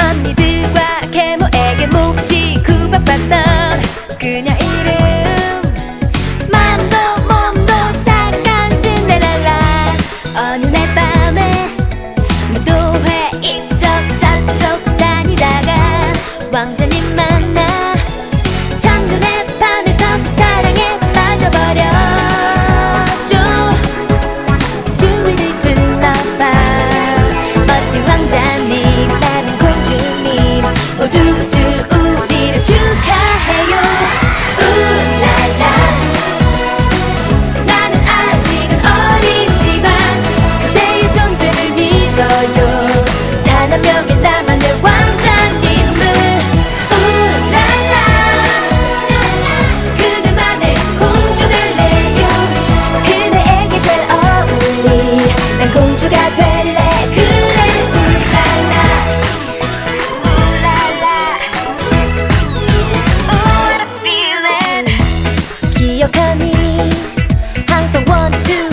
언니들과 계모에게 몹시 구박받던 그녀 이름 your coming. Hands on one, two.